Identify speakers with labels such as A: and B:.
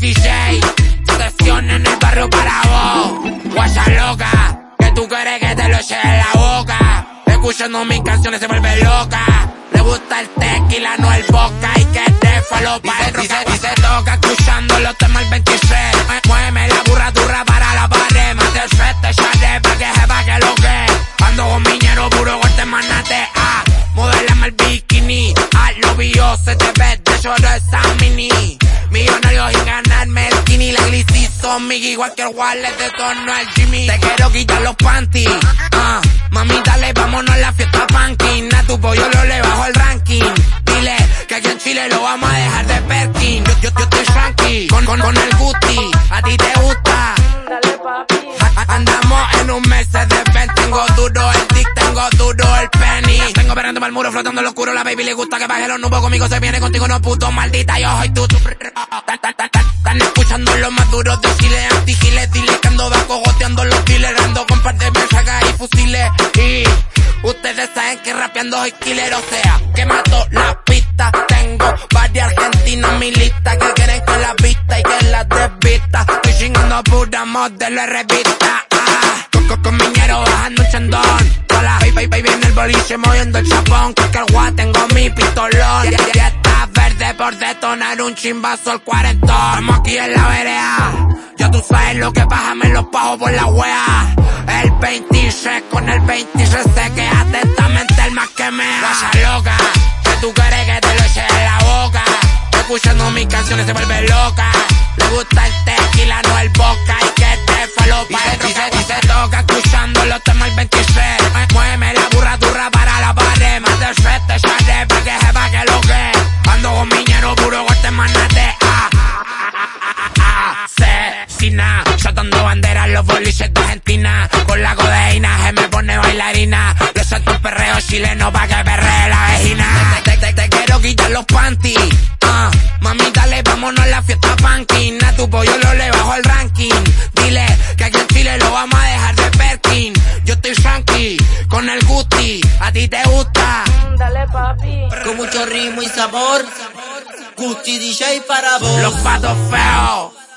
A: 16, sesión en el barrio para vos. Guaya loca, que tú quieres que te lo eche en la boca. Escuchando mis canciones se vuelve loca. Le gusta el tequila, no el boca. Y que te falo para el risa. Y se toca escuchando los temas el 26. Muéveme la burradura para la pared. Más del te echaré pa' que sepa que lo que. Ando con miñero puro corte manate. Ah, modelame el bikini. Ah, lo vio, oh, se te ve de llorar esa mini son igual que el wallet de torno al Jimmy. Te quiero quitar los panties. Ah, mami, dale, vámonos a la fiesta punkin. A tu pollo lo le bajo el ranking. Dile que aquí en Chile lo vamos a dejar de Perkin. Yo, yo, yo estoy tranqui con, con, con el Gucci. A ti te gusta.
B: Dale papi.
A: A- Andamos en un Mercedes Benz. Tengo duro el dick, tengo duro el penny. Tengo perrando para el muro, flotando lo oscuro. La baby le gusta que baje los nubes. Conmigo se viene, contigo no puto. Maldita, yo soy tú. tú. Están escuchando los más de Chile. Antigiles, dile que ando bajo goteando los dealers. Ando con par de mensajes y fusiles. Y ustedes saben que rapeando soy killer. O sea, que mato la pista. Tengo varias argentinas en mi lista que quieren que la vista y que la desvista. Estoy chingando pura modelo de revista. Ah, con, con, con miñero bajando un chandón. Hola, baby, baby, en el boliche moviendo el chapón. Que el tengo mi pistolón. Y, y está verde por detonar un chimbazo al cuarentón. Estamos aquí en la vereda. Ya tú sabes lo que pasa, me lo pago por la wea. El 26 con el 26 sé que atentamente el más que me Guaya loca, que tú quieres que te lo eche en la boca. Escuchando mis canciones se vuelve loca. Le gusta el tequila, no el boca y que te falopa el se, y se toca escuchando los temas el 26. Los boliches de Argentina. Con la codeína se me pone bailarina. Yo suelto un perreo chileno pa' que perree la vecina. Te, te, te, te quiero quitar los panties. Ah, mami, dale, vámonos a la fiesta punkin. A tu pollo lo le bajo el ranking. Dile que aquí en Chile lo vamos a dejar de Perkin. Yo estoy tranqui con el Gucci. A ti te gusta.
B: Dale papi.
C: Con mucho ritmo y sabor. Gucci DJ para vos.
A: Los patos feos.